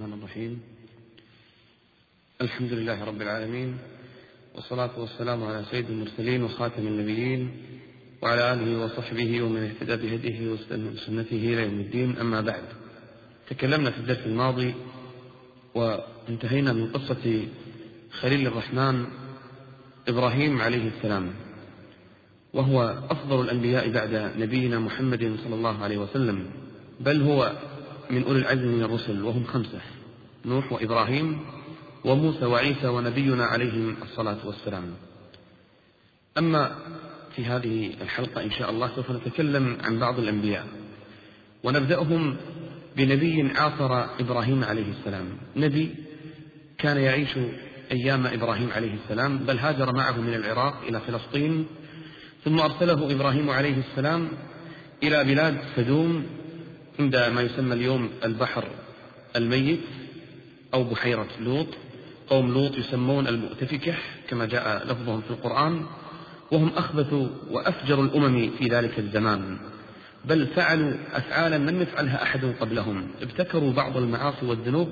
الرحمن الرحيم. الحمد لله رب العالمين والصلاة والسلام على سيد المرسلين وخاتم النبيين وعلى آله وصحبه ومن اهتدى بهديه واستنى بسنته إلى يوم الدين. أما بعد تكلمنا في الدرس الماضي وانتهينا من قصة خليل الرحمن إبراهيم عليه السلام وهو أفضل الأنبياء بعد نبينا محمد صلى الله عليه وسلم بل هو من أولي العزم من الرسل وهم خمسة نوح وإبراهيم وموسى وعيسى ونبينا عليهم الصلاة والسلام. أما في هذه الحلقة إن شاء الله سوف نتكلم عن بعض الأنبياء ونبدأهم بنبي عاصر إبراهيم عليه السلام. نبي كان يعيش أيام إبراهيم عليه السلام بل هاجر معه من العراق إلى فلسطين ثم أرسله إبراهيم عليه السلام إلى بلاد سدوم عند ما يسمى اليوم البحر الميت أو بحيرة لوط. قوم لوط يسمون المؤتفكة كما جاء لفظهم في القرآن وهم أخبث وأفجر الأمم في ذلك الزمان. بل فعلوا أفعالا لم يفعلها أحد قبلهم. ابتكروا بعض المعاصي والذنوب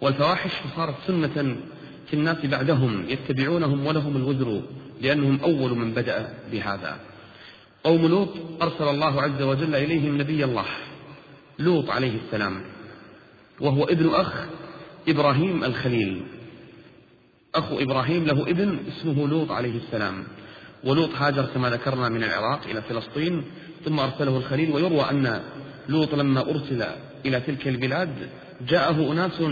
والفواحش فصارت سنة في الناس بعدهم يتبعونهم ولهم الوزر لأنهم أول من بدأ بهذا. قوم لوط أرسل الله عز وجل إليهم نبي الله. لوط عليه السلام وهو ابن أخ إبراهيم الخليل. أخو إبراهيم له ابن اسمه لوط عليه السلام. ولوط هاجر كما ذكرنا من العراق إلى فلسطين ثم أرسله الخليل ويروى أن لوط لما أرسل إلى تلك البلاد جاءه أناس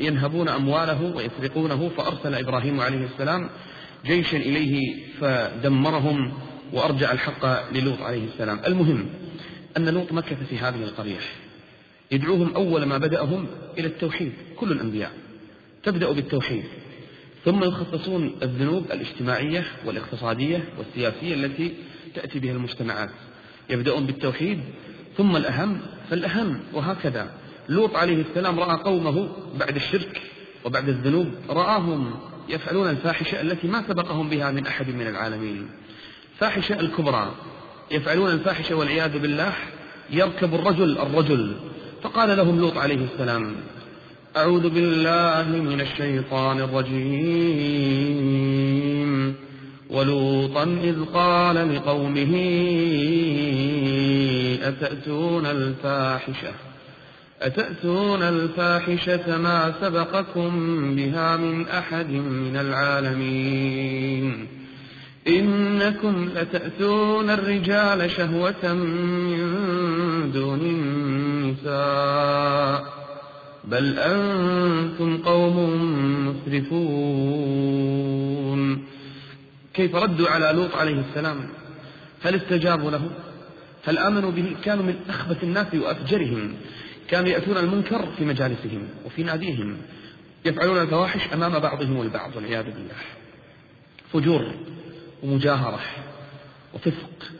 ينهبون أمواله ويسرقونه فأرسل إبراهيم عليه السلام جيشا إليه فدمرهم وأرجع الحق للوط عليه السلام. المهم أن لوط مكث في هذه القرية. يدعوهم أول ما بدأهم إلى التوحيد كل الأنبياء. تبدأ بالتوحيد. ثم يخصصون الذنوب الاجتماعية والاقتصادية والسياسية التي تأتي بها المجتمعات. يبدأون بالتوحيد ثم الأهم فالأهم وهكذا. لوط عليه السلام رأى قومه بعد الشرك وبعد الذنوب رآهم يفعلون الفاحشة التي ما سبقهم بها من أحد من العالمين. فاحشة الكبرى. يفعلون الفاحشة والعياذ بالله يركب الرجل الرجل. فقال لهم لوط عليه السلام أعوذ بالله من الشيطان الرجيم. ولوطا إذ قال لقومه أتأتون الفاحشة؟ أتأتون الفاحشة ما سبقكم بها من أحد من العالمين؟ إنكم لتأتون الرجال شهوة من دون النساء بل أنتم قوم مسرفون. كيف ردوا على لوط عليه السلام؟ هل استجابوا له؟ هل آمنوا به؟ كانوا من أخبث الناس وأفجرهم. كانوا يأتون المنكر في مجالسهم وفي ناديهم يفعلون الفواحش أمام بعضهم البعض والعياذ بالله. فجور. ومجاهرة وفسق.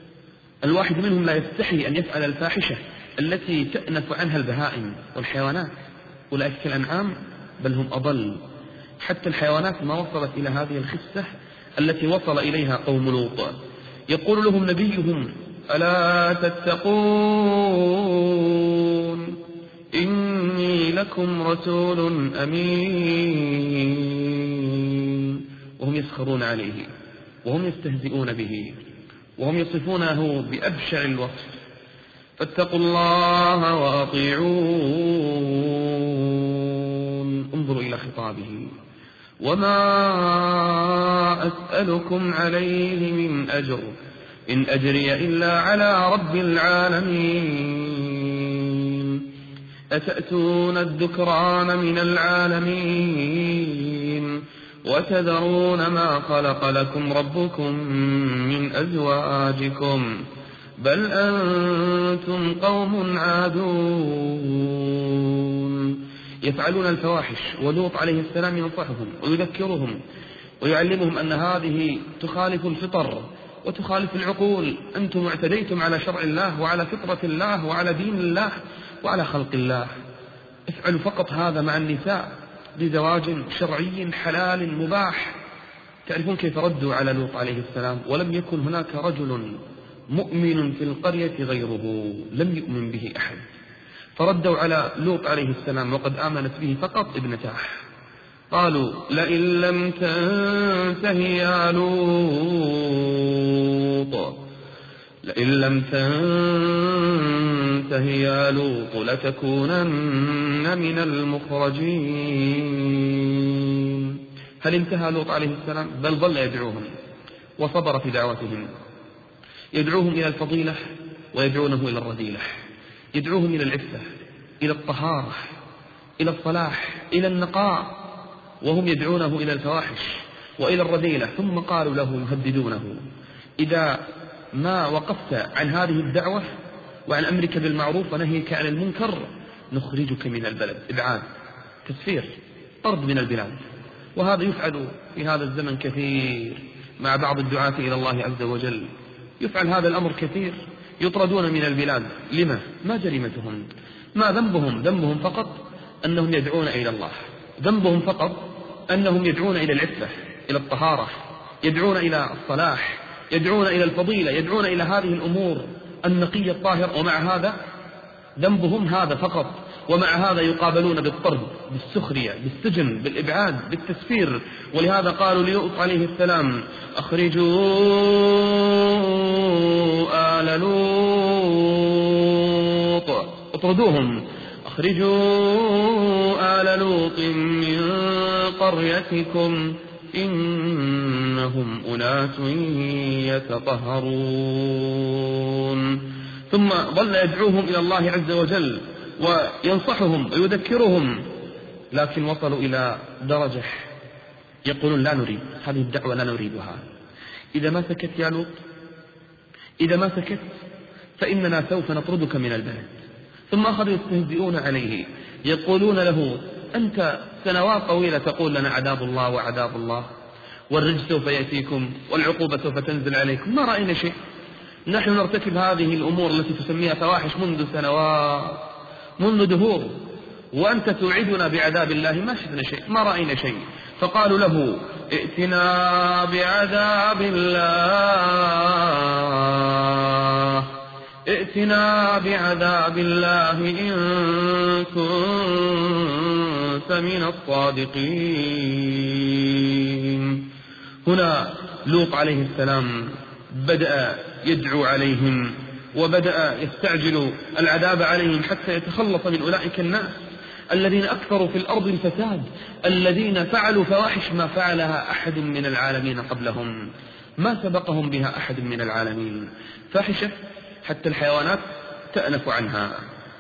الواحد منهم لا يستحي أن يفعل الفاحشة التي تأنف عنها البهائم والحيوانات. أولئك كالأنعام بل هم أضل. حتى الحيوانات ما وصلت إلى هذه الخسة التي وصل إليها قوم لوط. يقول لهم نبيهم ألا تتقون؟ إني لكم رسول أمين. وهم يسخرون عليه. وهم يستهزئون به وهم يصفونه بأبشع الوصف. فاتقوا الله وأطيعون. انظروا إلى خطابه. وما أسألكم عليه من أجر إن أجري إلا على رب العالمين. أتأتون الذكران من العالمين؟ وتذرون ما خلق لكم ربكم من أزواجكم بل أنتم قوم عادون. يفعلون الفواحش ولوط عليه السلام ينصحهم ويذكرهم ويعلمهم أن هذه تخالف الفطر وتخالف العقول. أنتم اعتديتم على شرع الله وعلى فطرة الله وعلى دين الله وعلى خلق الله. افعلوا فقط هذا مع النساء. بزواج شرعي حلال مباح. تعرفون كيف ردوا على لوط عليه السلام؟ ولم يكن هناك رجل مؤمن في القرية غيره لم يؤمن به أحد. فردوا على لوط عليه السلام وقد آمنت به فقط ابنتاه قالوا لئن لم تنته يا لوط لئن لم تنته يا لوط لتكونن من المخرجين. هل انتهى لوط عليه السلام؟ بل ظل يدعوهم وصبر في دعوتهم. يدعوهم إلى الفضيلة ويدعونه إلى الرذيلة. يدعوهم إلى العفة إلى الطهارة إلى الصلاح إلى النقاء. وهم يدعونه إلى الفواحش وإلى الرذيلة. ثم قالوا له يهددونه. إذا ما وقفت عن هذه الدعوة وعن أمرك بالمعروف ونهيك عن المنكر نخرجك من البلد. إبعاد. تسفير. طرد من البلاد. وهذا يفعل في هذا الزمن كثير. مع بعض الدعاة إلى الله عز وجل. يفعل هذا الأمر كثير. يطردون من البلاد. لما؟ ما جريمتهم. ما ذنبهم؟ ذنبهم فقط أنهم يدعون إلى الله. ذنبهم فقط أنهم يدعون إلى العفة إلى الطهارة يدعون إلى الصلاح يدعون إلى الفضيلة يدعون إلى هذه الأمور النقية الطاهرة. ومع هذا ذنبهم هذا فقط. ومع هذا يقابلون بالطرد بالسخرية بالسجن بالإبعاد بالتسفير. ولهذا قالوا ليؤط عليه السلام أخرجوا آل لوط. اطردوهم. أخرجوا آل لوط من قريتكم. إنهم أناس يتطهرون. ثم ظل يدعوهم إلى الله عز وجل وينصحهم ويذكرهم لكن وصلوا إلى درجة يقولون لا نريد هذه الدعوة لا نريدها. إذا ما سكت يا لوط إذا ما سكت فإننا سوف نطردك من البلد. ثم أخذوا يستهزئون عليه يقولون له أنت سنوات طويلة تقول لنا عذاب الله وعذاب الله والرجس سوف يأتيكم والعقوبة سوف تنزل عليكم. ما رأينا شيء. نحن نرتكب هذه الأمور التي تسميها فواحش منذ سنوات منذ دهور. وأنت توعدنا بعذاب الله ما شفنا شيء ما رأينا شيء. فقالوا له ائتنا بعذاب الله. ائتنا بعذاب الله إن كنت من الصادقين. هنا لوط عليه السلام بدأ يدعو عليهم وبدأ يستعجل العذاب عليهم حتى يتخلص من أولئك الناس الذين أكثروا في الأرض الفساد الذين فعلوا فواحش ما فعلها أحد من العالمين قبلهم. ما سبقهم بها أحد من العالمين. فاحشة حتى الحيوانات تأنف عنها.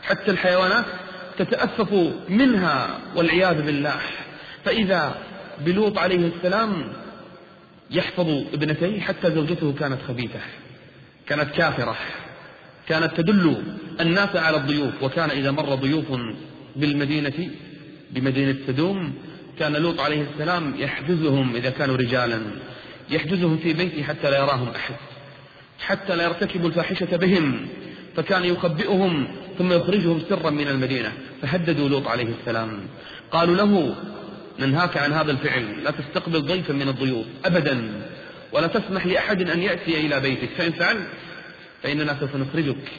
حتى الحيوانات تتأفف منها والعياذ بالله. فإذا بلوط عليه السلام يحفظ ابنتيه حتى زوجته كانت خبيثة كانت كافرة كانت تدل الناس على الضيوف. وكان إذا مر ضيوف بالمدينة بمدينة سدوم كان لوط عليه السلام يحجزهم إذا كانوا رجالا يحجزهم في بيته حتى لا يراهم أحد حتى لا يرتكبوا الفاحشة بهم. فكان يخبئهم ثم يخرجهم سرا من المدينة فهددوا لوط عليه السلام. قالوا له ننهاك عن هذا الفعل لا تستقبل ضيفا من الضيوف أبدا. ولا تسمح لأحد أن يأتي إلى بيتك فإن فعلت فإننا سوف نخرجك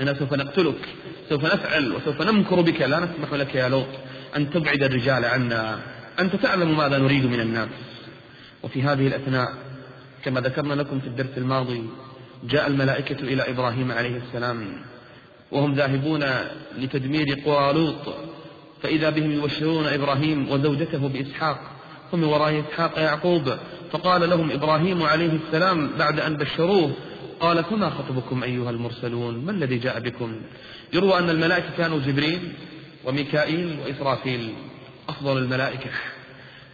إننا سوف نقتلك سوف نفعل وسوف نمكر بك لا نسمح لك يا لوط أن تبعد الرجال عنا. أنت تعلم ماذا نريد من الناس. وفي هذه الأثناء كما ذكرنا لكم في الدرس الماضي جاء الملائكة إلى إبراهيم عليه السلام. وهم ذاهبون لتدمير قرى لوط فإذا بهم يبشرون إبراهيم وزوجته بإسحاق ومن وراء إسحاق يعقوب فقال لهم إبراهيم عليه السلام بعد أن بشروه قال فما خطبكم أيها المرسلون؟ ما الذي جاء بكم؟ يروى أن الملائكة كانوا جبريل وميكائيل وإسرافيل أفضل الملائكة.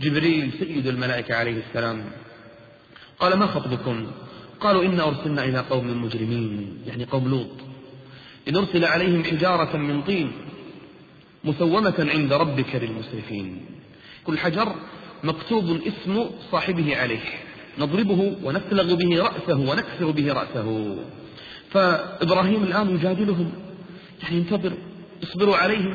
جبريل سيد الملائكة عليه السلام. قال ما خطبكم؟ قالوا إنا أرسلنا إلى قوم مجرمين يعني قوم لوط. لنرسل عليهم حجارة من طين مسومة عند ربك للمسرفين. كل حجر مكتوب اسم صاحبه عليه. نضربه ونفلغ به رأسه ونكسر به رأسه. فإبراهيم الآن يجادلهم. يعني انتظر اصبروا عليهم.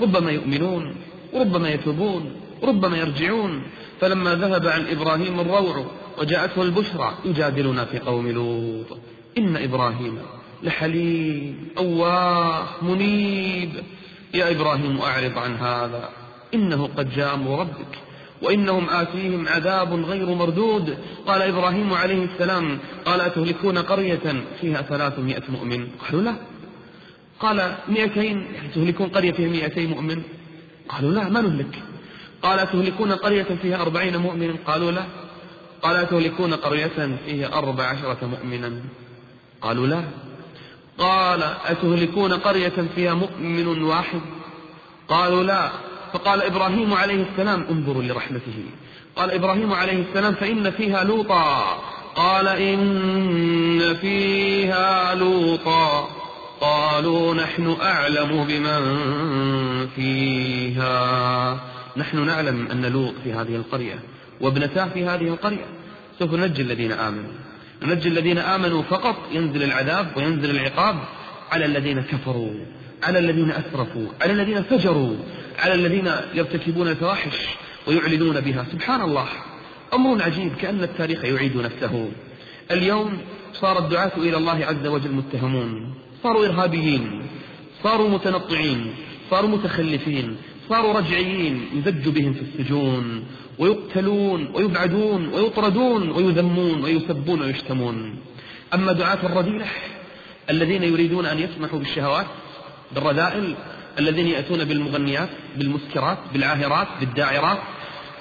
ربما يؤمنون وربما يتوبون وربما يرجعون. فلما ذهب عن إبراهيم الروع وجاءته البشرى يجادلنا في قوم لوط. إن إبراهيم لحليم أواه منيب. يا إبراهيم أعرض عن هذا. إنه قد جاء أمر ربك وإنهم آتيهم عذاب غير مردود. قال إبراهيم عليه السلام قال أتهلكون قرية فيها ثلاثمائة مؤمن؟ قالوا لا. قال مئتين يعني تهلكون قرية فيها مئتين مؤمن؟ قالوا لا ما نهلك. قال تهلكون قرية فيها أربعين مؤمن؟ قالوا لا. قال تهلكون قرية فيها أربع عشرة مؤمنا؟ قالوا لا. قال أتهلكون قرية فيها مؤمن واحد؟ قالوا لا. فقال إبراهيم عليه السلام انظروا لرحمته. قال إبراهيم عليه السلام فإن فيها لوطا. قال إن فيها لوطا. قالوا نحن أعلم بمن فيها. نحن نعلم أن لوط في هذه القرية وابنتاه في هذه القرية. سوف ننجي الذين آمنوا. ننجي الذين آمنوا فقط ينزل العذاب وينزل العقاب على الذين كفروا على الذين أسرفوا على الذين فجروا على الذين يرتكبون الفواحش ويعلنون بها. سبحان الله. أمر عجيب كأن التاريخ يعيد نفسه. اليوم صار الدعاة إلى الله عز وجل متهمون. صاروا إرهابيين صاروا متنطعين صاروا متخلفين. صاروا رجعيين يزج بهم في السجون ويقتلون ويبعدون ويطردون ويذمون ويسبون ويشتمون. أما دعاة الرذيلة الذين يريدون أن يسمحوا بالشهوات بالرذائل الذين يأتون بالمغنيات بالمسكرات بالعاهرات بالداعرات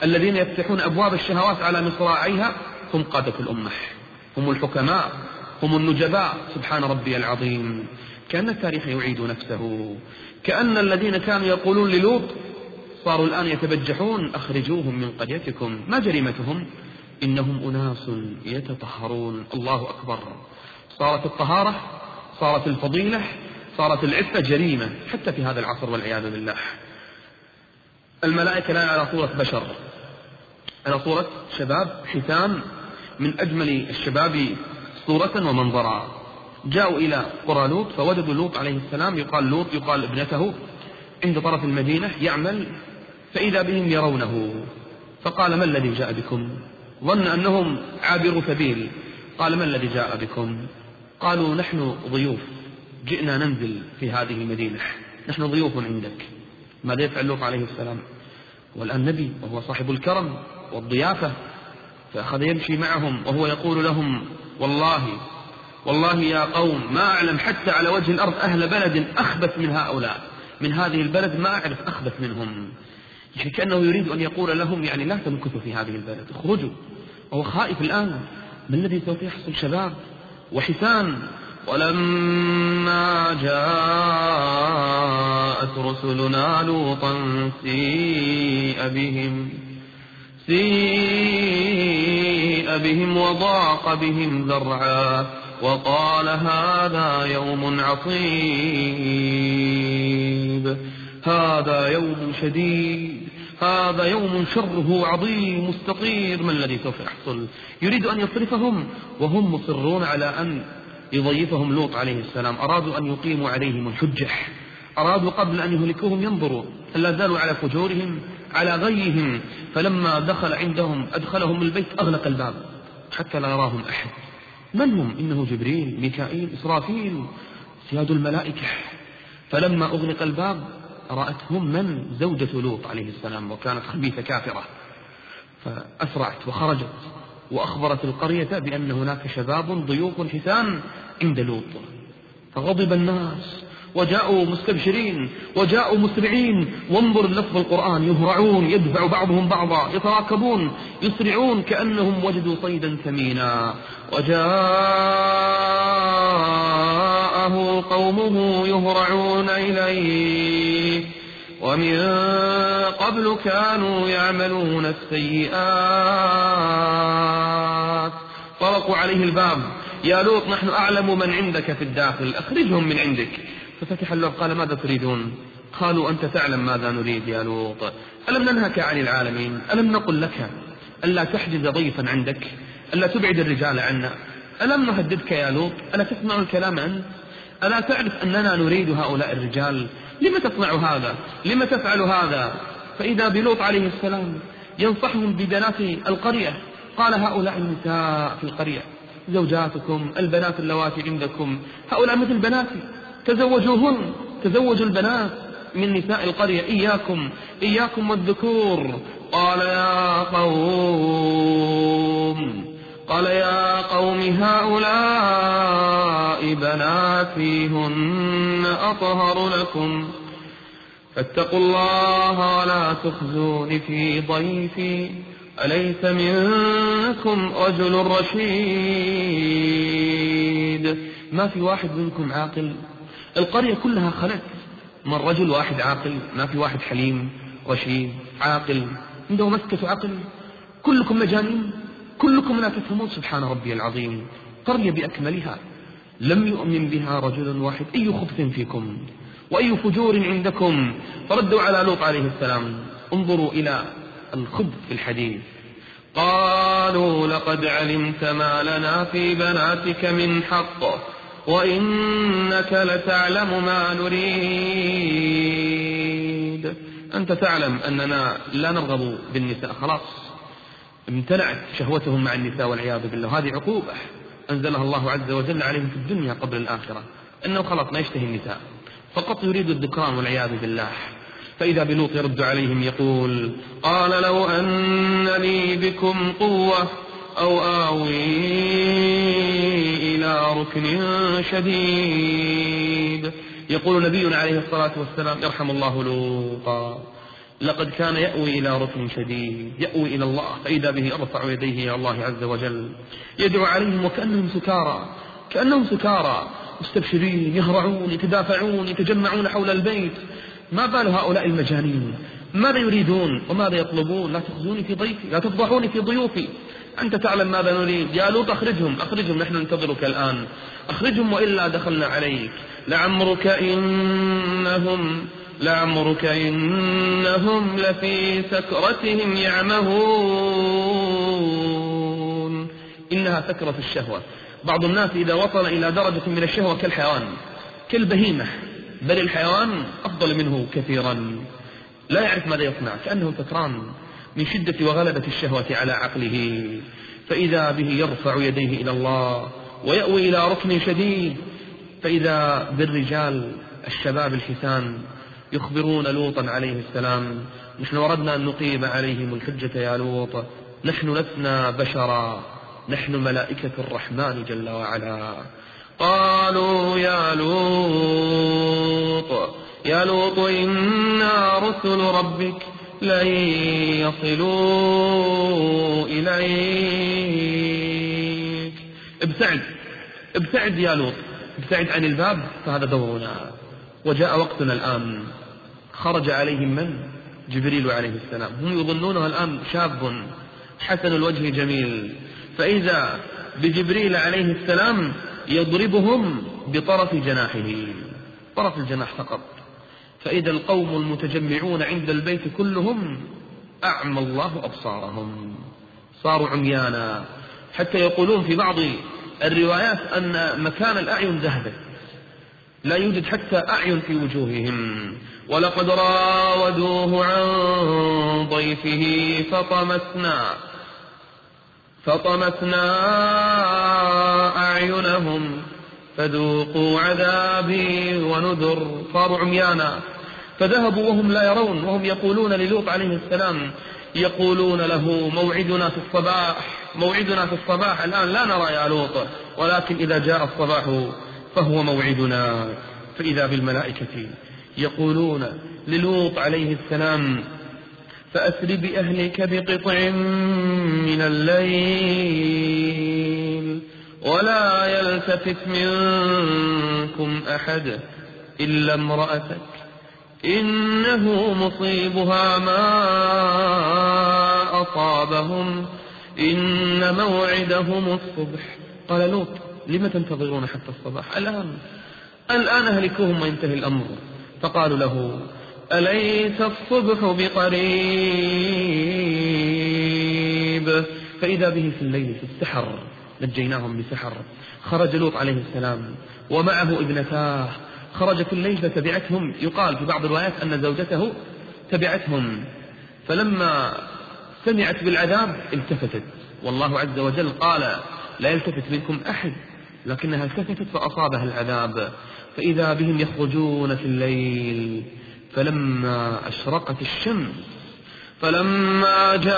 الذين يفتحون أبواب الشهوات على مصراعيها هم قادة الأمة. هم الحكماء هم النجباء. سبحان ربي العظيم. كأن التاريخ يعيد نفسه. كأن الذين كانوا يقولون للوط صاروا الآن يتبجحون أخرجوهم من قريتكم. ما جريمتهم؟ إنهم أناس يتطهرون. الله أكبر. صارت الطهارة صارت الفضيلة صارت العفة جريمة حتى في هذا العصر والعياذ بالله. الملائكة لا على صورة بشر على صورة شباب حسام من أجمل الشباب صورة ومنظرا. جاءوا إلى قرى لوط فوجدوا لوط عليه السلام يقال لوط يقال ابنته عند طرف المدينة يعمل فإذا بهم يرونه فقال ما الذي جاء بكم؟ ظن أنهم عابروا سبيل. قال ما الذي جاء بكم؟ قالوا نحن ضيوف جئنا ننزل في هذه المدينة نحن ضيوف عندك. ماذا يفعل لوط عليه السلام؟ والآن نبي وهو صاحب الكرم والضيافة فأخذ يمشي معهم وهو يقول لهم والله والله يا قوم ما أعلم حتى على وجه الأرض أهل بلد أخبث من هؤلاء. من هذه البلد ما أعرف أخبث منهم. يعني كأنه يريد أن يقول لهم يعني لا تمكثوا في هذه البلد. اخرجوا. وهو خائف الآن. ما الذي سوف يحصل شباب؟ وحسان. ولما جاءت رسلنا لوطا سيء بهم. سيء بهم وضاق بهم ذرعا. وقال هذا يوم عصيب. هذا يوم شديد. هذا يوم شره عظيم مستطير ما الذي سوف يحصل؟ يريد أن يصرفهم وهم مصرون على أن يضيفهم لوط عليه السلام. أرادوا أن يقيموا عليهم الحجة. أرادوا قبل أن يهلكوهم ينظروا. لا زالوا على فجورهم على غيهم. فلما دخل عندهم أدخلهم البيت أغلق الباب. حتى لا يراهم أحد. من هم؟ إنه جبريل ميكائيل إسرافيل سياد الملائكة. فلما أغلق الباب رأتهم من؟ زوجة لوط عليه السلام وكانت خبيثة كافرة. فأسرعت وخرجت وأخبرت القرية بأن هناك شباب ضيوف حسان عند لوط. فغضب الناس وجاءوا مستبشرين وجاءوا مسرعين. وانظر لفظ القرآن. يهرعون يدفع بعضهم بعضا. يتراكبون يسرعون كأنهم وجدوا صيدا ثمينا. وجاءه قومه يهرعون إليه. ومن قبل كانوا يعملون السيئات. طرقوا عليه الباب. يا لوط نحن أعلم من عندك في الداخل. أخرجهم من عندك. ففتح الله قال ماذا تريدون؟ قالوا أنت تعلم ماذا نريد يا لوط. ألم ننهك عن العالمين؟ ألم نقل لك ألا تحجز ضيفا عندك؟ ألا تبعد الرجال عنا؟ ألم نهددك يا لوط؟ ألا تسمع الكلام أنت ألا تعرف أننا نريد هؤلاء الرجال؟ لم تصنع هذا؟ لم تفعل هذا؟ فإذا بلوط عليه السلام ينصحهم ببنات القرية قال هؤلاء النساء في القرية زوجاتكم البنات اللواتي عندكم هؤلاء مثل بناتي. تزوجوهن. تزوجوا البنات من نساء القرية. إياكم. إياكم والذكور. قال يا قوم. قال يا قوم هؤلاء بناتي هن أطهر لكم. فاتقوا الله ولا تخزون في ضيفي. أليس منكم رجل رشيد؟ ما في واحد منكم عاقل؟ القرية كلها خلت من رجل واحد عاقل ما في واحد حليم رشيد عاقل عنده مسكة عقل. كلكم مجانين كلكم لا تفهمون. سبحان ربي العظيم. قرية بأكملها. لم يؤمن بها رجل واحد. أي خبث فيكم؟ وأي فجور عندكم؟ فردوا على لوط عليه السلام. انظروا إلى الخبث في الحديث. قالوا لقد علمت ما لنا في بناتك من حق. وإنك لتعلم ما نريد. أنت تعلم أننا لا نرغب بالنساء. خلاص امتنعت شهوتهم مع النساء والعياذ بالله. هذه عقوبة أنزلها الله عز وجل عليهم في الدنيا قبل الآخرة أنه خلاص ما يشتهي النساء. فقط يريد الذكران والعياذ بالله. فإذا بلوط يرد عليهم يقول قال لو أن لي بكم قوة أو آوي إلى ركن شديد. يقول نبينا عليه الصلاة والسلام يرحم الله لوطا. لقد كان يأوي إلى ركن شديد. يأوي إلى الله فإذا به يرفع يديه إلى الله عز وجل. يدعو عليهم وكأنهم سكارى. كأنهم سكارى. مستبشرين يهرعون يتدافعون يتجمعون حول البيت. ما بال هؤلاء المجانين؟ ماذا يريدون؟ وماذا يطلبون؟ لا تخزوني في ضيفي لا تفضحوني في ضيوفي. أنت تعلم ماذا نريد؟ يا لوط أخرجهم أخرجهم نحن ننتظرك الآن. أخرجهم وإلا دخلنا عليك. لعمرك إنهم لعمرك إنهم لفي سكرتهم يعمهون. إنها سكرة الشهوة. بعض الناس إذا وصل إلى درجة من الشهوة كالحيوان كالبهيمة. بل الحيوان أفضل منه كثيرا. لا يعرف ماذا يصنع كأنه سكران. من شدة وغلبة الشهوة على عقله. فإذا به يرفع يديه إلى الله ويأوي إلى ركن شديد فإذا بالرجال الشباب الحسان يخبرون لوطا عليه السلام نحن وردنا أن نقيم عليهم الحجة يا لوط نحن لسنا بشرا نحن ملائكة الرحمن جل وعلا. قالوا يا لوط يا لوط إنا رسل ربك لن يصلوا إليك. ابتعد ابتعد يا لوط ابتعد عن الباب فهذا دورنا. وجاء وقتنا الآن. خرج عليهم من؟ جبريل عليه السلام. هم يظنونه الآن شاب حسن الوجه جميل. فإذا بجبريل عليه السلام يضربهم بطرف جناحه طرف الجناح فقط. فإذا القوم المتجمعون عند البيت كلهم أعمى الله أبصارهم. صاروا عميانا. حتى يقولون في بعض الروايات أن مكان الأعين ذهبت. لا يوجد حتى أعين في وجوههم. ولقد راودوه عن ضيفه فطمسنا فطمسنا أعينهم. فذوقوا عذابي ونذر صاروا عميانا. فذهبوا وهم لا يرون وهم يقولون للوط عليه السلام يقولون له موعدنا في الصباح موعدنا في الصباح الآن لا نرى يا لوط ولكن إذا جاء الصباح فهو موعدنا. فإذا بالملائكة يقولون للوط عليه السلام فأسر بأهلك بقطع من الليل ولا يلتفت منكم أحد إلا امرأتك. إنه مصيبها ما أصابهم. إن موعدهم الصبح. قال لوط لم تنتظرون حتى الصباح؟ الآن الآن أهلكوهم وينتهي الأمر. فقالوا له أليس الصبح بقريب؟ فإذا به في الليل في السحر نجيناهم بسحر. خرج لوط عليه السلام ومعه ابنتاه خرج في الليل فتبعتهم يقال في بعض الروايات أن زوجته تبعتهم. فلما سمعت بالعذاب التفتت. والله عز وجل قال لا يلتفت منكم أحد. لكنها التفتت فأصابها العذاب. فإذا بهم يخرجون في الليل. فلما أشرقت الشمس. فلما جاء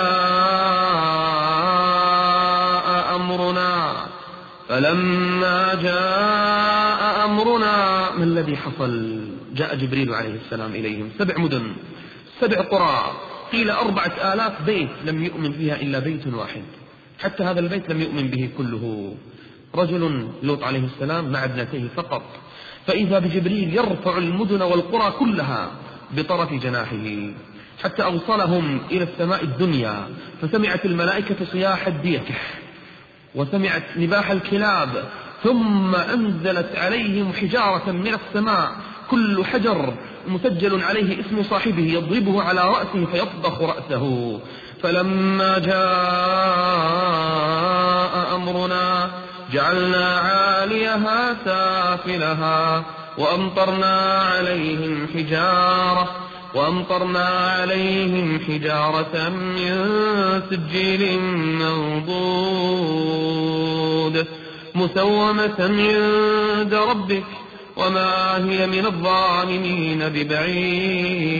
أمرنا فلما جاء أمرنا ما الذي حصل؟ جاء جبريل عليه السلام إليهم. سبع مدن سبع قرى قيل أربعة آلاف بيت لم يؤمن فيها إلا بيت واحد. حتى هذا البيت لم يؤمن به كله. رجل لوط عليه السلام مع ابنتيه فقط. فإذا بجبريل يرفع المدن والقرى كلها بطرف جناحه حتى أوصلهم إلى السماء الدنيا فسمعت الملائكة صياح الديكح وسمعت نباح الكلاب ثم أنزلت عليهم حجارة من السماء. كل حجر مسجل عليه اسم صاحبه يضربه على رأسه فيطبخ رأسه. فلما جاء أمرنا جعلنا عاليها سافلها وأمطرنا عليهم حجارة. وأمطرنا عليهم حجارة من سجيل منضود مسومة عند ربك وما هي من الظالمين ببعيد.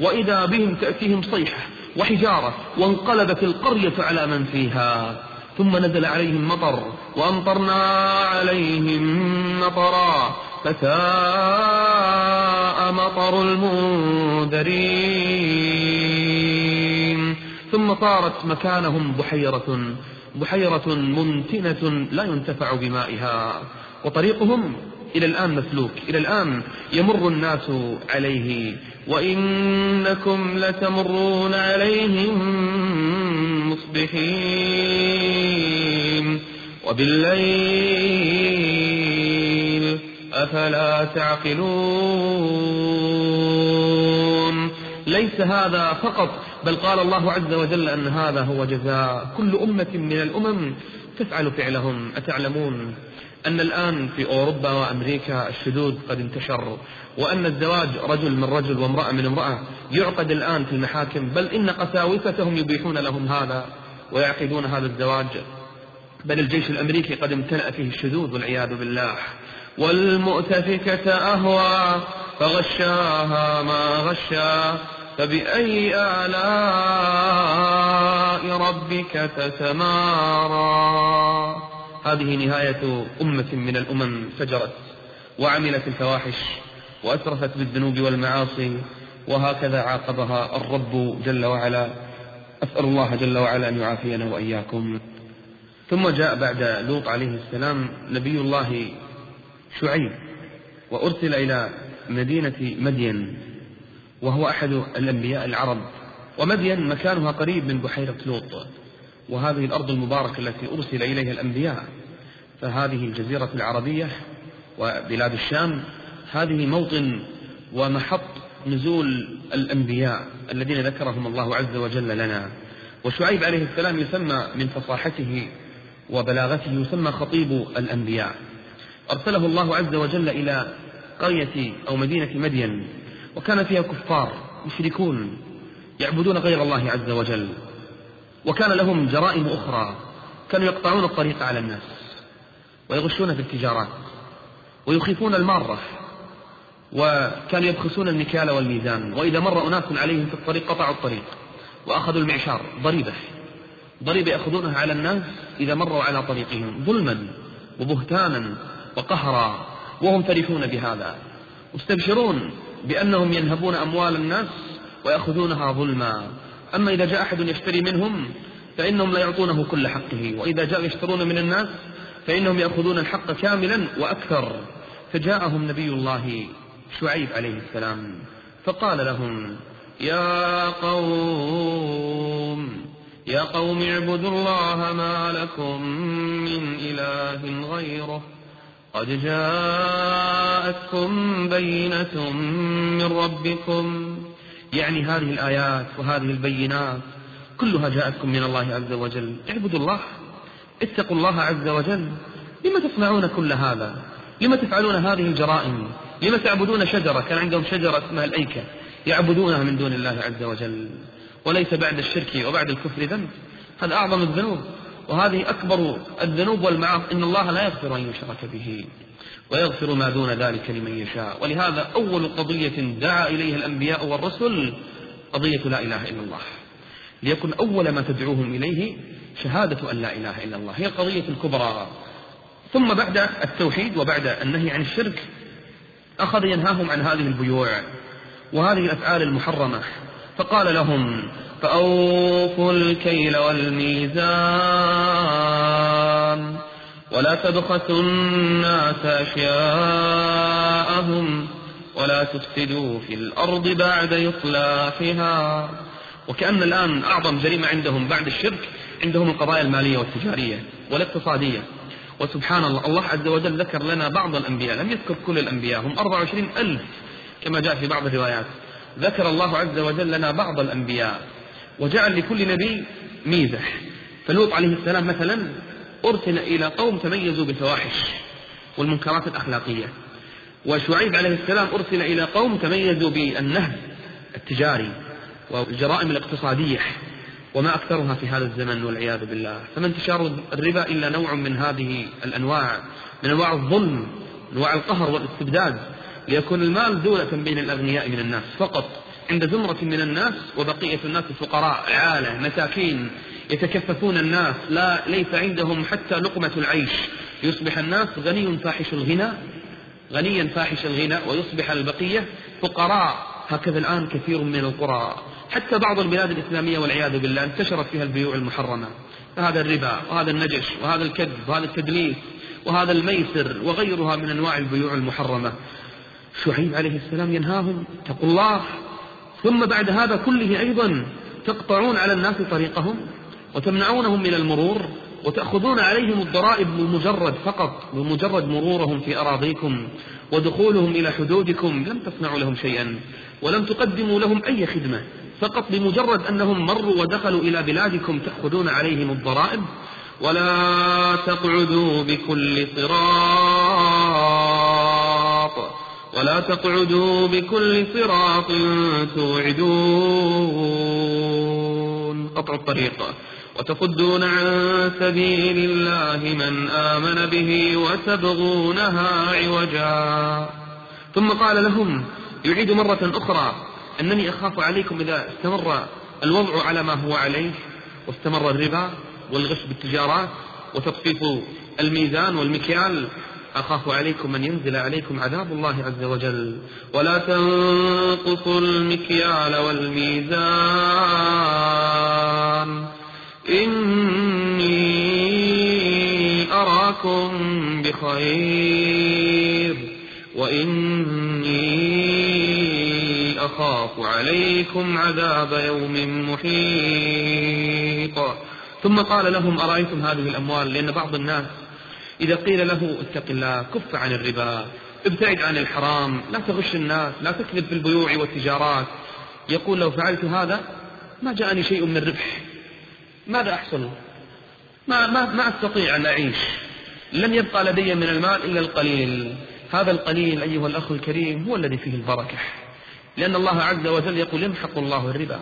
وإذا بهم تأتيهم صيحة وحجارة وانقلبت القرية على من فيها ثم نزل عليهم مطر وأمطرنا عليهم مطرا. فساء مطر المنذرين. ثم صارت مكانهم بحيرة بحيرة منتنة لا ينتفع بمائها. وطريقهم إلى الآن مسلوك إلى الآن يمر الناس عليه. وإنكم لتمرون عليهم مصبحين. وبالليل أفلا تعقلون؟ ليس هذا فقط بل قال الله عز وجل أن هذا هو جزاء كل أمة من الأمم تفعل فعلهم. أتعلمون أن الآن في أوروبا وأمريكا الشذوذ قد انتشر وأن الزواج رجل من رجل وامرأة من امرأة يعقد الآن في المحاكم بل إن قساوستهم يبيحون لهم هذا ويعقدون هذا الزواج. بل الجيش الأمريكي قد امتلأ فيه الشذوذ والعياذ بالله. والمؤتفكة أهوى فغشاها ما غشا فبأي آلاء ربك تتمارى. هذه نهاية أمة من الأمم فجرت وعملت الفواحش وأسرفت بالذنوب والمعاصي وهكذا عاقبها الرب جل وعلا. أسأل الله جل وعلا أن يعافينا وإياكم. ثم جاء بعد لوط عليه السلام نبي الله شعيب وأرسل إلى مدينة مدين وهو أحد الأنبياء العرب. ومدين مكانها قريب من بحيرة لوط وهذه الأرض المباركة التي أرسل إليها الأنبياء. فهذه الجزيرة العربية وبلاد الشام هذه موطن ومحط نزول الأنبياء الذين ذكرهم الله عز وجل لنا. وشعيب عليه السلام يسمى من فصاحته وبلاغته يسمى خطيب الأنبياء. أرسله الله عز وجل إلى قرية أو مدينة مدين وكان فيها كفار مشركون يعبدون غير الله عز وجل. وكان لهم جرائم أخرى كانوا يقطعون الطريق على الناس ويغشون في التجارات ويخيفون المارة وكانوا يبخسون المكيال والميزان. وإذا مر أناس عليهم في الطريق قطعوا الطريق وأخذوا المعشار ضريبة ضريبة يأخذونها على الناس إذا مروا على طريقهم ظلما وبهتانا. وقهرا وهم فرحون بهذا مستبشرون بأنهم ينهبون أموال الناس ويأخذونها ظلما. أما إذا جاء أحد يشتري منهم فإنهم لا يعطونه كل حقه. وإذا جاءوا يشترون من الناس فإنهم يأخذون الحق كاملا وأكثر. فجاءهم نبي الله شعيب عليه السلام فقال لهم يا قوم يا قوم اعبدوا الله ما لكم من إله غيره. قد جاءتكم بينة من ربكم. يعني هذه الآيات وهذه البينات كلها جاءتكم من الله عز وجل. اعبدوا الله اتقوا الله عز وجل. لم تصنعون كل هذا؟ لم تفعلون هذه الجرائم؟ لم تعبدون شجرة؟ كان عندهم شجرة اسمها الأيكة يعبدونها من دون الله عز وجل. وليس بعد الشرك وبعد الكفر ذنب. هذا أعظم الذنوب. وهذه أكبر الذنوب والمعاصي. إن الله لا يغفر أن يشرك به ويغفر ما دون ذلك لمن يشاء. ولهذا أول قضية دعا إليها الأنبياء والرسل قضية لا إله إلا الله. ليكن أول ما تدعوهم إليه شهادة أن لا إله إلا الله. هي القضية الكبرى. ثم بعد التوحيد وبعد النهي عن الشرك أخذ ينهاهم عن هذه البيوع وهذه الأفعال المحرمة. فقال لهم فأوفوا الكيل والميزان ولا تبخسوا الناس أشياءهم ولا تفسدوا في الأرض بعد إصلاحها وكأن الآن أعظم جريمة عندهم بعد الشرك عندهم القضايا المالية والتجارية والاقتصادية. وسبحان الله الله عز وجل ذكر لنا بعض الأنبياء لم يذكر كل الأنبياء هم 24 ألف كما جاء في بعض الروايات. ذكر الله عز وجل لنا بعض الأنبياء. وجعل لكل نبي ميزة. فلوط عليه السلام مثلا أرسل إلى قوم تميزوا بالفواحش والمنكرات الأخلاقية. وشعيب عليه السلام أرسل إلى قوم تميزوا بالنهب التجاري والجرائم الاقتصادية وما أكثرها في هذا الزمن والعياذ بالله. فما انتشار الربا إلا نوع من هذه الأنواع من أنواع الظلم أنواع القهر والاستبداد. ليكون المال دولة بين الأغنياء من الناس فقط. عند زمرة من الناس وبقية الناس فقراء عالة مساكين يتكففون الناس لا ليس عندهم حتى لقمة العيش. يصبح الناس غني فاحش الغنى غنيا فاحش الغنى ويصبح البقية فقراء. هكذا الآن كثير من القرى حتى بعض البلاد الإسلامية والعياذ بالله انتشرت فيها البيوع المحرمة. فهذا الربا وهذا النجش وهذا الكذب وهذا التدليس وهذا الميسر وغيرها من أنواع البيوع المحرمة. شعيب عليه السلام ينهاهم اتقوا الله. ثم بعد هذا كله أيضا تقطعون على الناس طريقهم وتمنعونهم من المرور وتأخذون عليهم الضرائب بمجرد فقط بمجرد مرورهم في أراضيكم ودخولهم إلى حدودكم لم تصنعوا لهم شيئا ولم تقدموا لهم أي خدمة فقط بمجرد أنهم مروا ودخلوا إلى بلادكم تأخذون عليهم الضرائب. ولا تقعدوا بكل صراط ولا تقعدوا بكل صراط توعدون. قطع الطريق وتصدون عن سبيل الله من آمن به وتبغونها عوجا. ثم قال لهم يعيد مرة أخرى أنني أخاف عليكم إذا استمر الوضع على ما هو عليه واستمر الربا والغش بالتجارات وتطفيف الميزان والمكيال أخاف عليكم أن ينزل عليكم عذاب الله عز وجل. ولا تنقصوا المكيال والميزان. إني أراكم بخير. وإني أخاف عليكم عذاب يوم محيط. ثم قال لهم أرأيتم هذه الأموال؟ لأن بعض الناس إذا قيل له اتق الله كف عن الربا ابتعد عن الحرام لا تغش الناس لا تكذب في البيوع والتجارات. يقول لو فعلت هذا؟ ما جاءني شيء من الربح ماذا أحصل؟ ما, ما, ما أستطيع أن أعيش. لم يبقى لدي من المال إلا القليل. هذا القليل أيها الأخ الكريم هو الذي فيه البركة. لأن الله عز وجل يقول يمحق الله الربا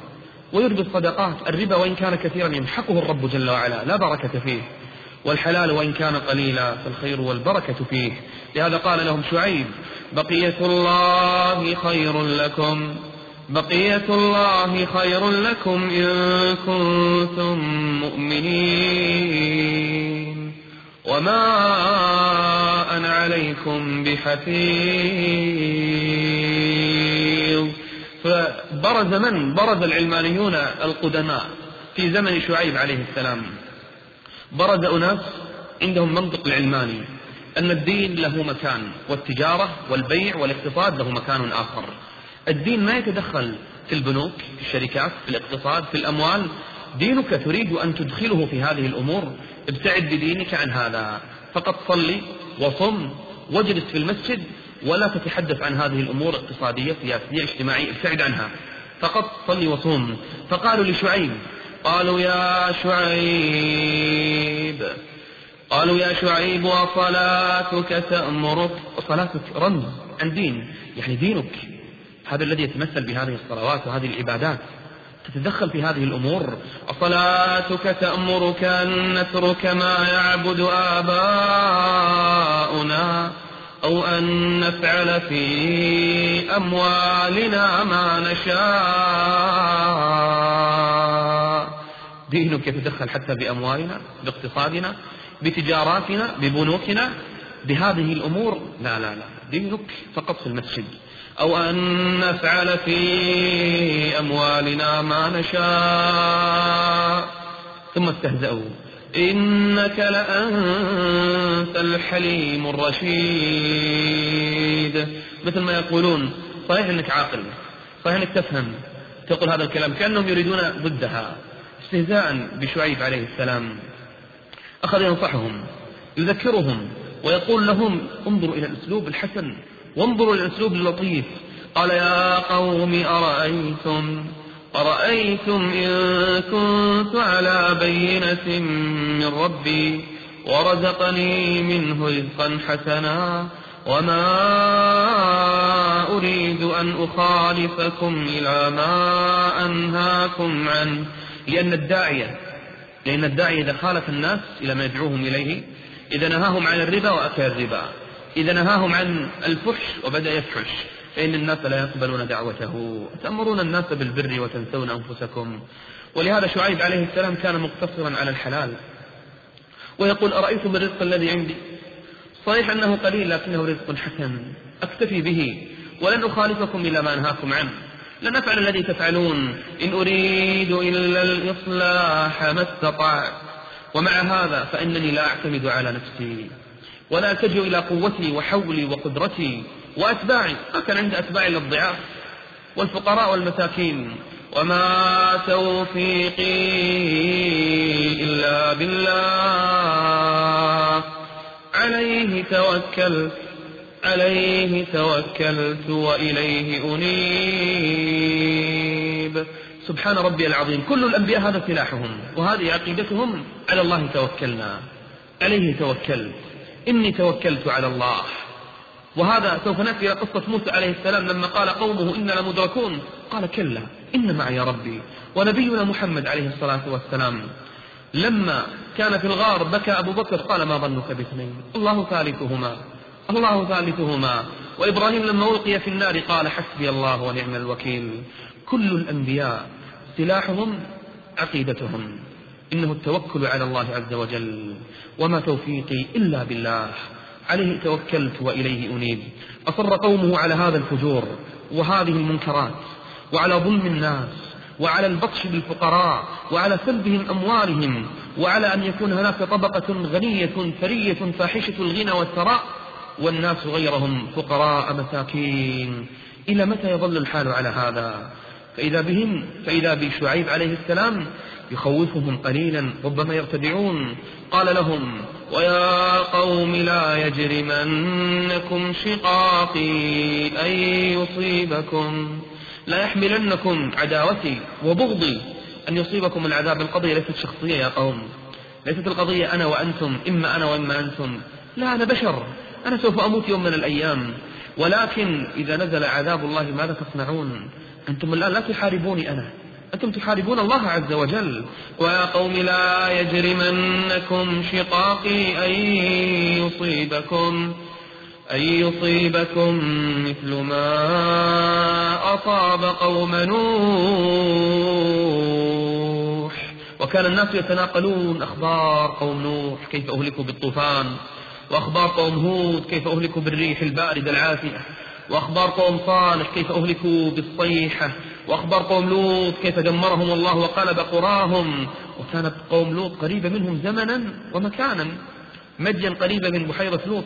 ويربي الصدقات. الربا وإن كان كثيرا يمحقه الرب جل وعلا لا بركة فيه. والحلال وإن كان قليلا فالخير والبركة فيه. لهذا قال لهم شعيب بقية الله خير لكم بقية الله خير لكم إن كنتم مؤمنين. وما أنا عليكم بحفيظ. فبرز من؟ برز العلمانيون القدماء في زمن شعيب عليه السلام. برز أناس عندهم منطق العلماني أن الدين له مكان والتجارة والبيع والاقتصاد له مكان آخر. الدين ما يتدخل في البنوك في الشركات في الاقتصاد في الأموال. دينك تريد أن تدخله في هذه الأمور. ابتعد بدينك عن هذا. فقط صلي وصم واجلس في المسجد ولا تتحدث عن هذه الأمور اقتصادية سياسية اجتماعية ابتعد عنها. فقط صلي وصوم فقالوا لشعيب قالوا يا شعيب. قالوا يا شعيب وصلاتك تأمرك صلاتك رمز عن دين يعني دينك. هذا الذي يتمثل بهذه الصلوات وهذه العبادات. تتدخل في هذه الأمور. وصلاتك تأمرك أن نترك ما يعبد آباؤنا أو أن نفعل في أموالنا ما نشاء. دينك يتدخل حتى بأموالنا باقتصادنا بتجاراتنا ببنوكنا. بهذه الأمور لا لا لا دينك فقط في المسجد. أو أن نفعل في أموالنا ما نشاء. ثم استهزأوا إنك لأنت الحليم الرشيد. مثل ما يقولون صحيح أنك عاقل صحيح أنك تفهم تقول هذا الكلام كأنهم يريدون ضدها. استهزاء بشعيب عليه السلام. أخذ ينصحهم يذكرهم ويقول لهم انظروا إلى الأسلوب الحسن وانظروا إلى الأسلوب اللطيف. قال يا قوم أرأيتم؟ أرأيتم إن كنت على بينة من ربي ورزقني منه رزقا حسنا وما أريد أن أخالفكم إلى ما أنهاكم عنه. لأن الداعية لأن الداعية إذا خالف الناس إلى ما يدعوهم إليه إذا نهاهم عن الربا وأكل الربا. إذا نهاهم عن الفحش وبدأ يفحش. فإن الناس لا يقبلون دعوته تأمرون الناس بالبر وتنسون أنفسكم. ولهذا شعيب عليه السلام كان مقتصرا على الحلال. ويقول أرأيتم الرزق الذي عندي؟ صحيح أنه قليل لكنه رزق حسن. أكتفي به. ولن أخالفكم إلى ما أنهاكم عنه. لن أفعل الذي تفعلون. إن أريد إلا الإصلاح ما استطعت. ومع هذا فإنني لا أعتمد على نفسي. ولا أتجه إلى قوتي وحولي وقدرتي وأتباعي. ما كان عند أتباعي إلا الضعاف والفقراء والمساكين. وما توفيقي إلا بالله. عليه توكلت. عليه توكلت وإليه أنيب. سبحان ربي العظيم. كل الأنبياء هذا سلاحهم وهذه عقيدتهم على الله توكلنا. عليه توكلت. إني توكلت على الله. وهذا سوف نأتي إلى قصة موسى عليه السلام لما قال قومه إنا لمدركون. قال كلا إن معي ربي. ونبينا محمد عليه الصلاة والسلام لما كان في الغار بكى أبو بكر قال ما ظنك باثنين؟ الله ثالثهما. الله ثالثهما. وإبراهيم لما ألقي في النار قال حسبي الله ونعم الوكيل. كل الأنبياء سلاحهم عقيدتهم. إنه التوكل على الله عز وجل. وما توفيقي إلا بالله. عليه توكلت وإليه أنيب. أصر قومه على هذا الفجور وهذه المنكرات وعلى ظلم الناس وعلى البطش بالفقراء وعلى سلبهم أموالهم وعلى أن يكون هناك طبقة غنية ثرية فاحشة الغنى والثراء والناس غيرهم فقراء مساكين. إلى متى يظل الحال على هذا؟ فإذا بهم فإذا بشعيب عليه السلام يخوفهم قليلا ربما يرتدعون. قال لهم ويا قوم لا يجرمنكم شقاقي أن يصيبكم. لا يحملنكم عداوتي وبغضي أن يصيبكم العذاب. القضية ليست شخصية يا قوم ليست القضية أنا وأنتم إما أنا وإما أنتم. لا أنا بشر. أنا سوف أموت يوم من الأيام. ولكن إذا نزل عذاب الله ماذا تصنعون؟ أنتم الآن لا تحاربوني أنا. أنتم تحاربون الله عز وجل. ويا قوم لا يجرمنكم شقاقي أن يصيبكم أن يصيبكم مثل ما أصاب قوم نوح. وكان الناس يتناقلون أخبار قوم نوح كيف أهلكوا بالطوفان؟ وأخبار قوم هود كيف أهلكوا بالريح الباردة العافية. وأخبار قوم صالح كيف أهلكوا بالصيحة. وأخبار قوم لوط كيف دمرهم الله وقلب قراهم. وكانت قوم لوط قريبة منهم زمنا ومكانا. مدين قريبة من بحيرة لوط.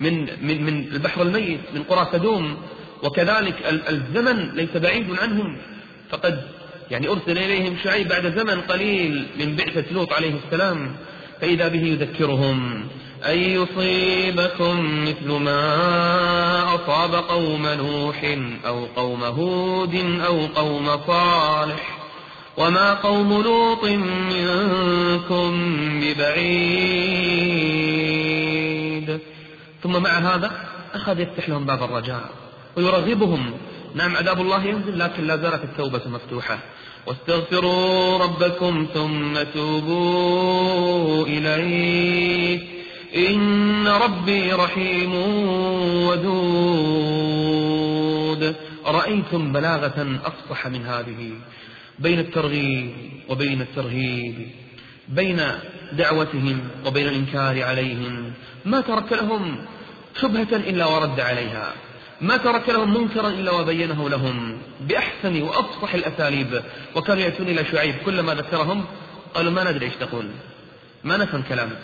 من, من, من البحر الميت من قرى سدوم. وكذلك الزمن ليس بعيد عنهم. فقد يعني أرسل إليهم شعيب بعد زمن قليل من بعثة لوط عليه السلام. فإذا به يذكرهم أن يصيبكم مثل ما أصاب قوم نوح أو قوم هود أو قوم صالح. وما قوم لوط منكم ببعيد. ثم مع هذا أخذ يفتح لهم باب الرجاء ويرغبهم نعم عذاب الله ينزل لكن لا زالت التوبة مفتوحة. واستغفروا ربكم ثم توبوا إليه. إن ربي رحيم ودود. رأيتم بلاغة أفصح من هذه؟ بين الترغيب وبين الترهيب. بين دعوتهم وبين الإنكار عليهم. ما ترك لهم شبهة إلا ورد عليها. ما ترك لهم منكرا إلا وبينه لهم بأحسن وأفصح الأساليب. وكانوا يأتون إلى شعيب كلما ذكرهم قالوا ما ندري إيش تقول. ما نفهم كلامك.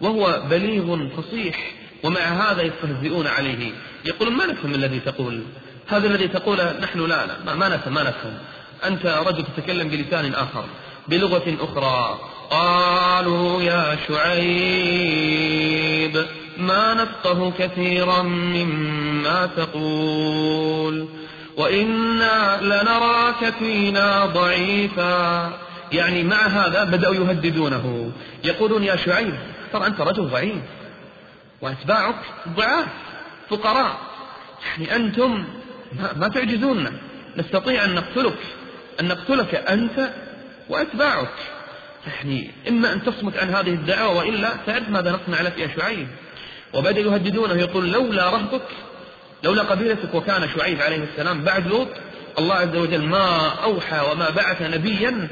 وهو بليغ فصيح ومع هذا يستهزئون عليه. يقولون ما نفهم الذي تقول. هذا الذي تقوله نحن لا لا ما نفهم ما نفهم. أنت رجل تتكلم بلسان آخر بلغة أخرى. قالوا يا شعيب. ما نفقه كثيرا مما تقول. وإنا لنراك فينا ضعيفا. يعني مع هذا بدأوا يهددونه. يقولون يا شعيب ترى أنت رجل ضعيف. وأتباعك ضعاف فقراء. يعني أنتم ما تعجزوننا نستطيع أن نقتلك أن نقتلك أنت وأتباعك. يعني إما أن تصمت عن هذه الدعوة وإلا تعرف ماذا نصنع لك يا شعيب؟ وبدأوا يهددونه يقول لولا رهبك لولا قبيلتك وكان شعيب عليه السلام بعد لوط الله عز وجل ما أوحى وما بعث نبيا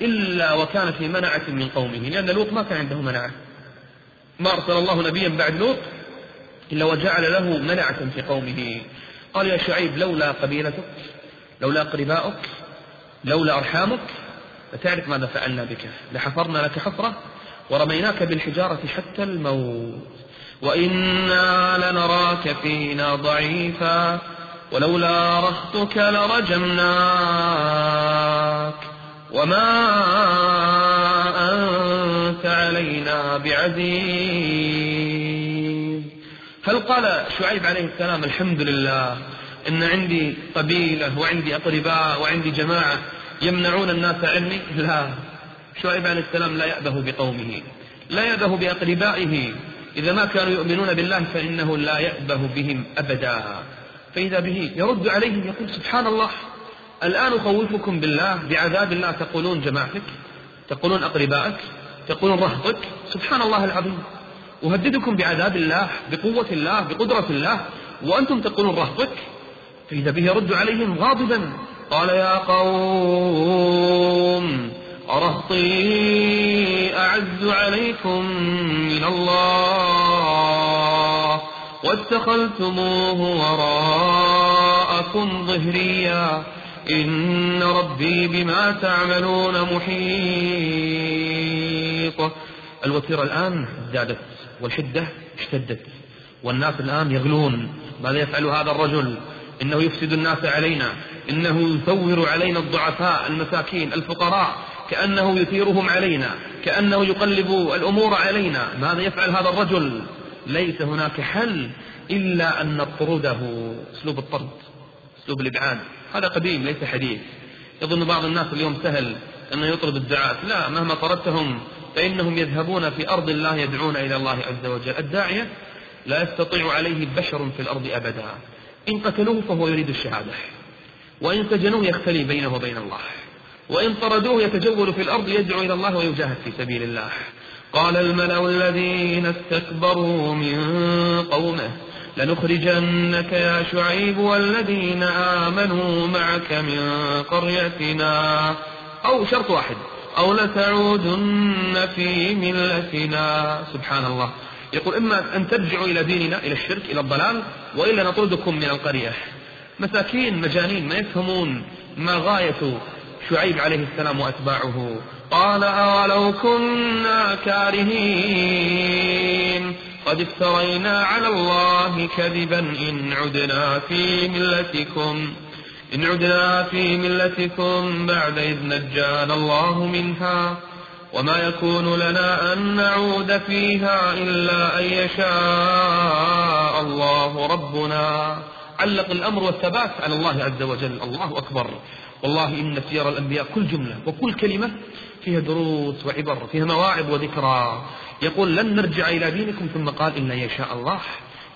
إلا وكان في منعة من قومه لأن لوط ما كان عنده منعة ما أرسل الله نبيا بعد لوط إلا وجعل له منعة في قومه. قال يا شعيب لولا قبيلتك لولا أقرباؤك لولا أرحامك فتعرف ماذا فعلنا بك لحفرنا لك حفرة ورميناك بالحجارة حتى الموت. وإنا لنراك فينا ضعيفا ولولا رهتك لرجمناك وما أنت علينا بعزيز هل قال شعيب عليه السلام الحمد لله إن عندي قبيلة وعندي أقرباء وعندي جماعة يمنعون الناس عني لا. شعيب عليه السلام لا يأبه بقومه لا يأبه بأقربائه إذا ما كانوا يؤمنون بالله فإنه لا يأبه بهم أبدا. فإذا به يرد عليهم يقول سبحان الله الآن أخوفكم بالله بعذاب الله تقولون جماعتك تقولون أقربائك تقولون رهطك سبحان الله العظيم. أهددكم بعذاب الله بقوة الله بقدرة الله وأنتم تقولون رهطك. فإذا به يرد عليهم غاضبا قال يا قوم رهطي أعز عليكم من الله. واتخذتموه وراءكم ظهريا. إن ربي بما تعملون محيط. الوتيرة الآن ازدادت والحدة اشتدت. والناس الآن يغلون. ماذا يفعل هذا الرجل؟ إنه يفسد الناس علينا. إنه يثور علينا الضعفاء المساكين الفقراء. كأنه يثيرهم علينا. كأنه يقلب الأمور علينا. ماذا يفعل هذا الرجل؟ ليس هناك حل. إلا أن نطرده. أسلوب الطرد أسلوب الإبعاد. هذا قديم ليس حديث. يظن بعض الناس اليوم سهل أنه يطرد الدعاة. لا مهما طردتهم فإنهم يذهبون في أرض الله يدعون إلى الله عز وجل. الداعية لا يستطيع عليه بشر في الأرض أبدا. إن قتلوه فهو يريد الشهادة. وإن سجنوه يختلي بينه وبين الله. وإن طردوه يتجول في الأرض يدعو إلى الله ويجاهد في سبيل الله. قال الملأ الذين استكبروا من قومه. لنخرجنك يا شعيب والذين آمنوا معك من قريتنا. أو شرط واحد أو لتعودن في ملتنا. سبحان الله يقول إما أن ترجعوا إلى ديننا إلى الشرك إلى الضلال وإلا نطردكم من القرية. مساكين مجانين ما يفهمون ما غاية شعيب عليه السلام وأتباعه. قال أولو كنا كارهين. قد افترينا على الله كذبا إن عدنا في ملتكم إن عدنا في ملتكم بعد إذ نجانا الله منها وما يكون لنا أن نعود فيها إلا أن يشاء الله ربنا. علق الأمر والثبات على الله عز وجل. الله أكبر. والله إن سير الأنبياء كل جملة وكل كلمة فيها دروس وعبر فيها مواعظ وذكرى. يقول لن نرجع إلى دينكم ثم قال إلا يشاء الله.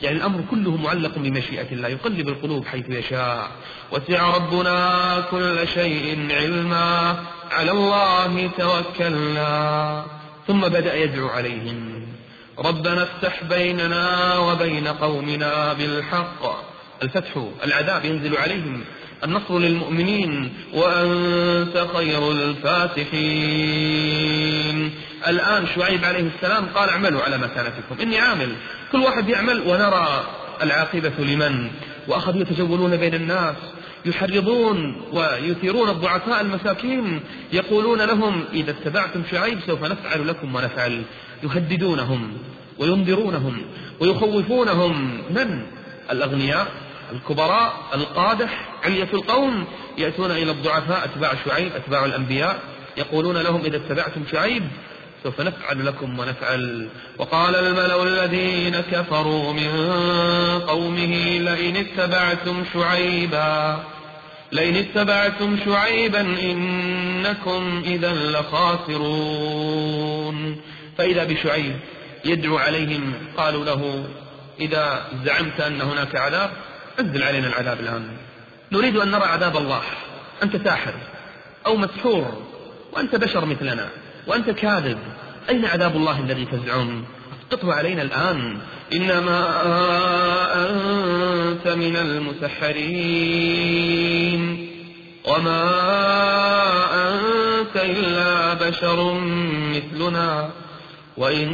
يعني الأمر كله معلق بمشيئة الله يقلب القلوب حيث يشاء. وسع ربنا كل شيء علما. على الله توكلنا. ثم بدأ يدعو عليهم. ربنا افتح بيننا وبين قومنا بالحق. الفتح العذاب ينزل عليهم. النصر للمؤمنين وأنت خير الفاتحين. الآن شعيب عليه السلام قال اعملوا على مكانتكم إني عامل. كل واحد يعمل ونرى العاقبة لمن؟ وأخذوا يتجولون بين الناس يحرضون ويثيرون الضعفاء المساكين يقولون لهم إذا اتبعتم شعيب سوف نفعل لكم ونفعل. يهددونهم وينذرونهم ويخوفونهم. من؟ الأغنياء. الكبراء القادة علية القوم يأتون إلى الضعفاء أتباع شعيب أتباع الأنبياء يقولون لهم إذا اتبعتم شعيب سوف نفعل لكم ونفعل. وقال الملأ الذين كفروا من قومه لئن اتبعتم شعيبا لئن اتبعتم شعيبا إنكم إذا لخاسرون. فإذا بشعيب يدعو عليهم قالوا له إذا زعمت أن هناك عذاب أنزل علينا العذاب الآن. نريد أن نرى عذاب الله. أنت ساحر أو مسحور وأنت بشر مثلنا وأنت كاذب. أين عذاب الله الذي تزعم؟ اسقطه علينا الآن. إنما أنت من المسحرين. وما أنت إلا بشر مثلنا. وإن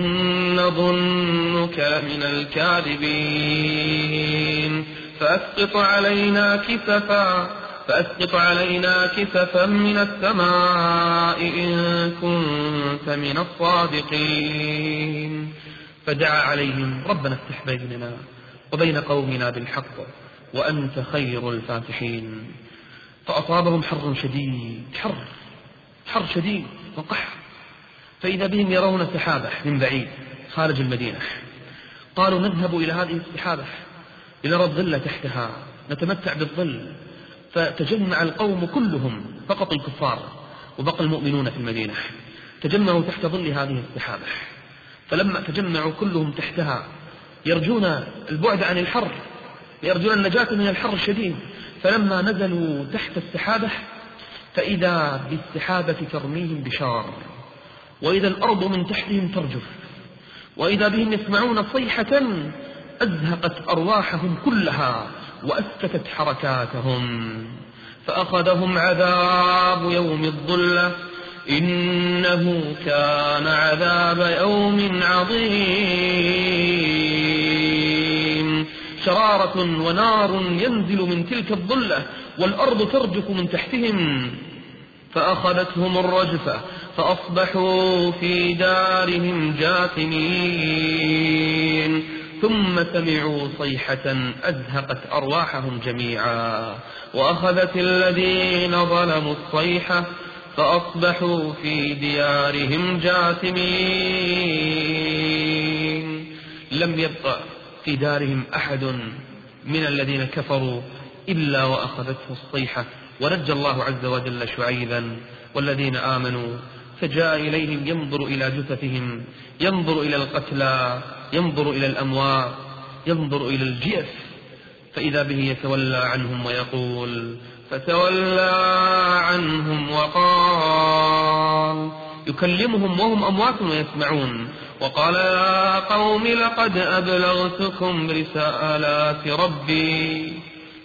نظنك لمن الكاذبين. فأسقط علينا كسفا فأسقط علينا كسفا من السماء إن كنت من الصادقين. فدعا عليهم ربنا افتح بيننا وبين قومنا بالحق وأنت خير الفاتحين. فأصابهم حر شديد حر حر شديد وقحر. فإذا بهم يرون سحابة من بعيد خارج المدينة قالوا نذهب إلى هذه السحابة. لنرى الظل تحتها نتمتع بالظل. فتجمع القوم كلهم فقط الكفار وبقى المؤمنون في المدينة. تجمعوا تحت ظل هذه السحابة. فلما تجمعوا كلهم تحتها يرجون البعد عن الحر يرجون النجاة من الحر الشديد. فلما نزلوا تحت السحابة فإذا بالسحابة ترميهم بشار. وإذا الأرض من تحتهم ترجف. وإذا بهم يسمعون صيحة أزهقت أرواحهم كلها وأسكتت حركاتهم فأخذهم عذاب يوم الظلة. إنه كان عذاب يوم عظيم. شرارة ونار ينزل من تلك الظلة والأرض ترجف من تحتهم. فأخذتهم الرجفة فأصبحوا في دارهم جاثمين. ثم سمعوا صيحة أزهقت أرواحهم جميعا. وأخذت الذين ظلموا الصيحة فأصبحوا في ديارهم جاثمين. لم يبقى في دارهم أحد من الذين كفروا إلا وأخذته الصيحة. ونجى الله عز وجل شعيبا. والذين آمنوا فجاء إليهم ينظر إلى جثثهم ينظر إلى القتلى ينظر إلى الأموات ينظر إلى الجيف فإذا به يتولى عنهم ويقول فتولى عنهم وقال يكلمهم وهم أموات ويسمعون وقال يا قوم لقد أبلغتكم رسالات ربي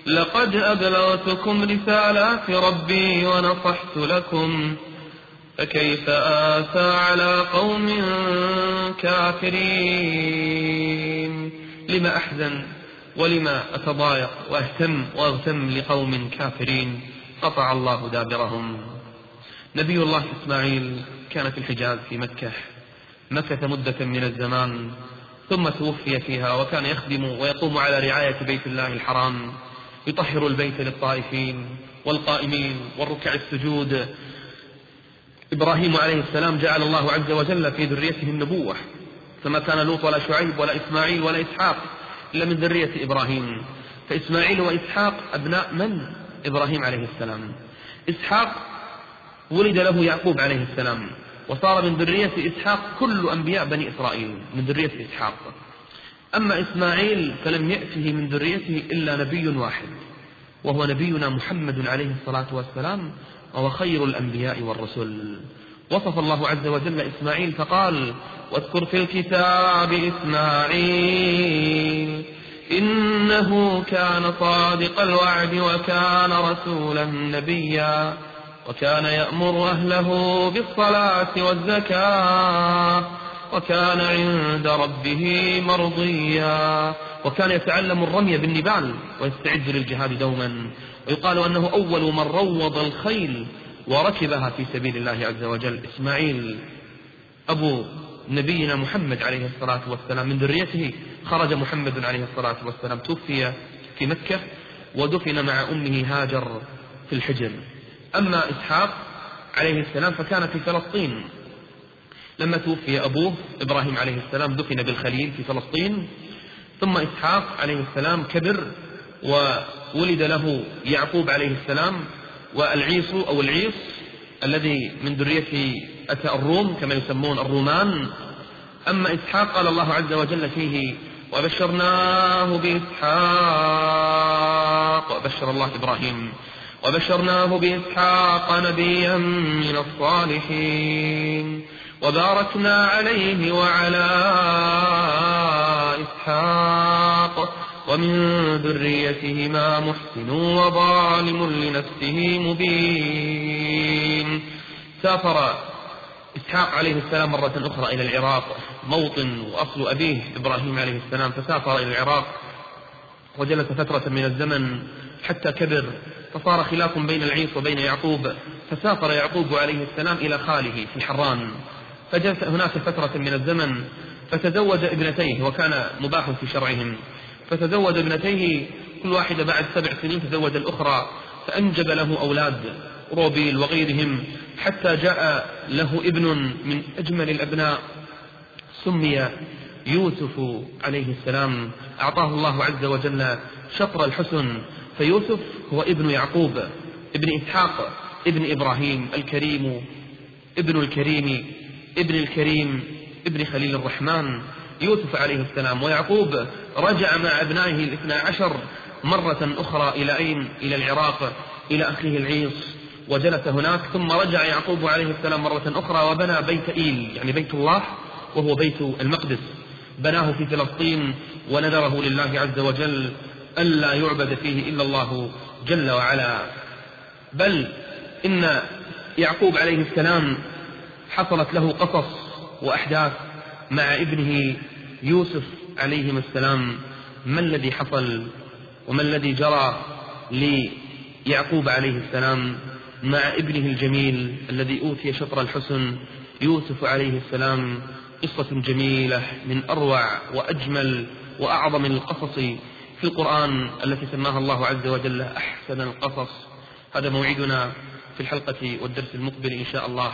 لقد أبلغتكم رسالات ربي ونصحت لكم فكيف آسى على قوم كافرين؟ لما أحزن ولما أتضايق وأهتم وأغتم لقوم كافرين قطع الله دابرهم. نبي الله إسماعيل كان في الحجاز في مكة. مكث مدة من الزمان ثم توفي فيها وكان يخدم ويقوم على رعاية بيت الله الحرام يطهر البيت للطائفين والقائمين والركع السجود إبراهيم عليه السلام جعل الله عز وجل في ذريته النبوة فما كان لوط ولا شعيب ولا إسماعيل ولا إسحاق إلا من ذرية إبراهيم. فإسماعيل وإسحاق أبناء من؟ إبراهيم عليه السلام. إسحاق ولد له يعقوب عليه السلام وصار من ذرية إسحاق كل أنبياء بني إسرائيل من ذرية إسحاق. أما إسماعيل فلم يأته من ذريته إلا نبي واحد وهو نبينا محمد عليه الصلاة والسلام وهو خير الأنبياء والرسل. وصف الله عز وجل إسماعيل فقال واذكر في الكتاب إسماعيل إنه كان صادق الوعد وكان رسولا نبيا وكان يأمر أهله بالصلاة والزكاة وكان عند ربه مرضيا وكان يتعلم الرمي بالنبال ويستعد للجهاد دوما ويقال أنه أول من روض الخيل وركبها في سبيل الله عز وجل إسماعيل أبو نبينا محمد عليه الصلاة والسلام. من ذريته خرج محمد عليه الصلاة والسلام. توفي في مكة ودفن مع أمه هاجر في الحجر. أما إسحاق عليه السلام فكان في فلسطين. لما توفي أبوه إبراهيم عليه السلام دفن بالخليل في فلسطين. ثم إسحاق عليه السلام كبر وولد له يعقوب عليه السلام والعيص أو العيص الذي من ذريته أتى الروم كما يسمون الرومان. أما إسحاق قال الله عز وجل فيه وبشرناه بإسحاق وبشر الله إبراهيم وبشرناه بإسحاق نبيا من الصالحين وباركنا عليه وعلى إسحاق ومن ذريتهما محسن وظالم لنفسه مبين. سافر إسحاق عليه السلام مرة أخرى إلى العراق موطن وأصل أبيه إبراهيم عليه السلام فسافر إلى العراق وجلس فترة من الزمن حتى كبر فصار خلاف بين العيس وبين يعقوب فسافر يعقوب عليه السلام إلى خاله في حران فجلس هناك فترة من الزمن فتزوج ابنتيه وكان مباح في شرعهم. فتزوج ابنتيه كل واحدة بعد سبع سنين تزوج الأخرى فأنجب له أولاد روبيل وغيرهم حتى جاء له ابن من أجمل الأبناء سمي يوسف عليه السلام. أعطاه الله عز وجل شطر الحسن فيوسف هو ابن يعقوب ابن إسحاق ابن إبراهيم الكريم ابن الكريم ابن الكريم ابن خليل الرحمن يوسف عليه السلام ويعقوب رجع مع أبنائه الاثنى عشر مرة أخرى إلى أين؟ إلى العراق إلى أخيه العيص وجلس هناك ثم رجع يعقوب عليه السلام مرة أخرى وبنى بيت إيل يعني بيت الله وهو بيت المقدس. بناه في فلسطين ونذره لله عز وجل ألا يعبد فيه إلا الله جل وعلا. بل إن يعقوب عليه السلام حصلت له قصص وأحداث مع ابنه يوسف عليهما السلام ما الذي حصل وما الذي جرى ليعقوب عليه السلام مع ابنه الجميل الذي أوتي شطر الحسن؟ يوسف عليه السلام قصة جميلة من أروع وأجمل وأعظم القصص في القرآن التي سماها الله عز وجل أحسن القصص. هذا موعدنا في الحلقة والدرس المقبل إن شاء الله.